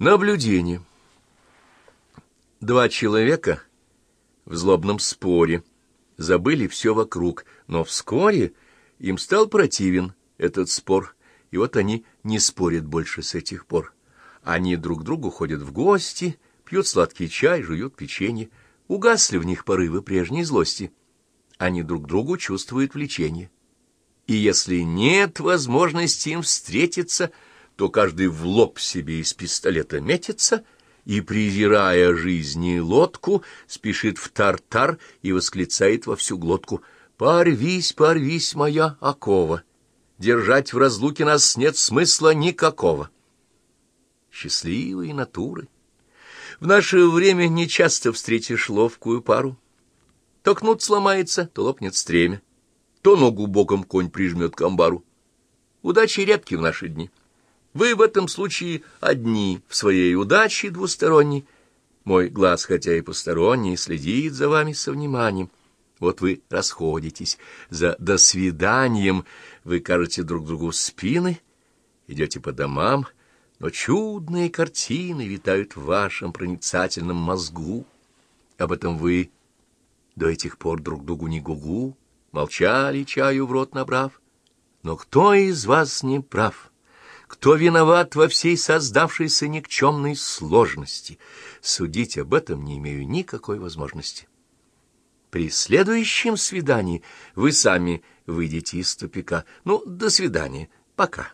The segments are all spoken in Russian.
Наблюдение. Два человека в злобном споре забыли все вокруг, но вскоре им стал противен этот спор, и вот они не спорят больше с этих пор. Они друг другу ходят в гости, пьют сладкий чай, жуют печенье. Угасли в них порывы прежней злости. Они друг другу чувствуют влечение. И если нет возможности им встретиться — то каждый в лоб себе из пистолета метится и, презирая жизни лодку, спешит в тартар и восклицает во всю глотку «Порвись, порвись, моя окова! Держать в разлуке нас нет смысла никакого!» Счастливые натуры! В наше время нечасто встретишь ловкую пару. То кнут сломается, то лопнет стремя, то ногу боком конь прижмет к амбару. Удачи редки в наши дни. Вы в этом случае одни в своей удаче двусторонней. Мой глаз, хотя и посторонний, следит за вами со вниманием. Вот вы расходитесь. За «до свиданием» вы кажете друг другу спины, идете по домам, но чудные картины витают в вашем проницательном мозгу. Об этом вы до этих пор друг другу не гугу, молчали, чаю в рот набрав. Но кто из вас не прав?» Кто виноват во всей создавшейся никчемной сложности? Судить об этом не имею никакой возможности. При следующем свидании вы сами выйдете из тупика. Ну, до свидания. Пока.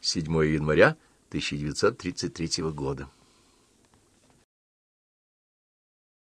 7 января 1933 года.